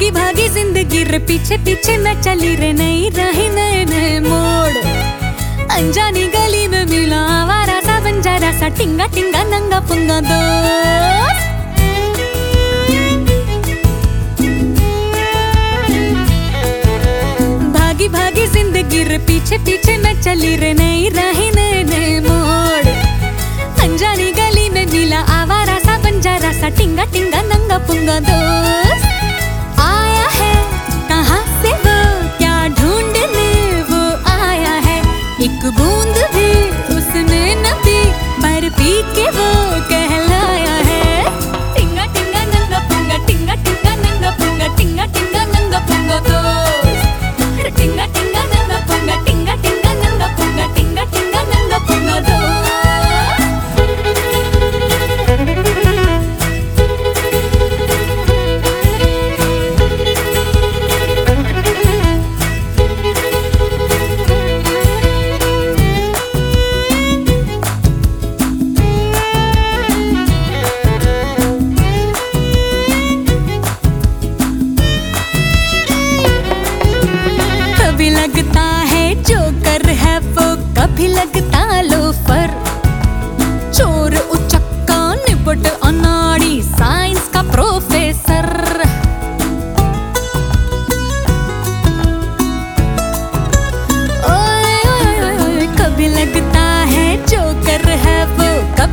ज़िंदगी रे पीछे पीछे मैं चली रे नहीं रही नए नए मोड़। अनजानी गली में मिला आवारा सा बंजारा सा टिंगा टिंगा नंगा पुंगा दोस्त। भागी भागी ज़िंदगी रे पीछे पीछे मैं चली रे नहीं रही नए नए मोड़। अनजानी गली में मिला आवारा सा बंजारा सा टिंगा टिंगा नंगा पुंगा दोस्त।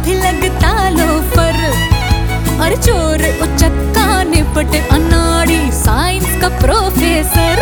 कभी लगता लोफर और चोर उचक्का निपट अनाड़ी साइंस का प्रोफेसर